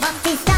Box is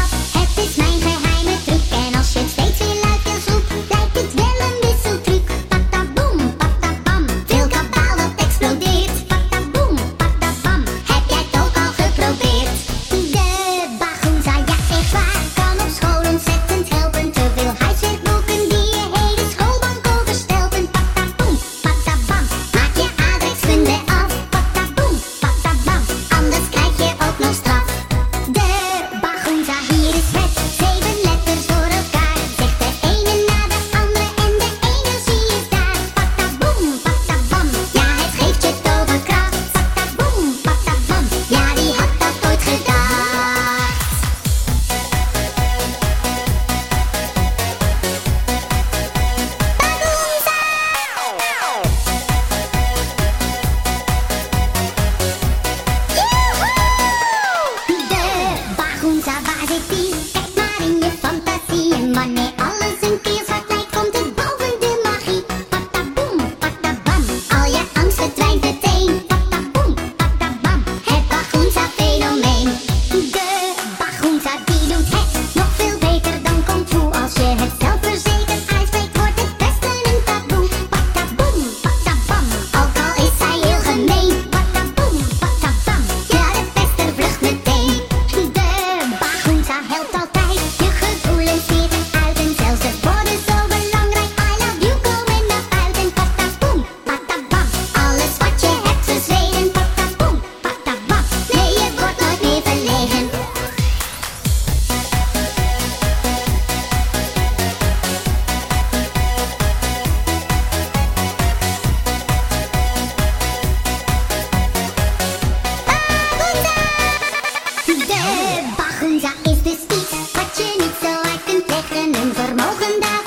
senza base di che marine fantasie ma ne 好混蛋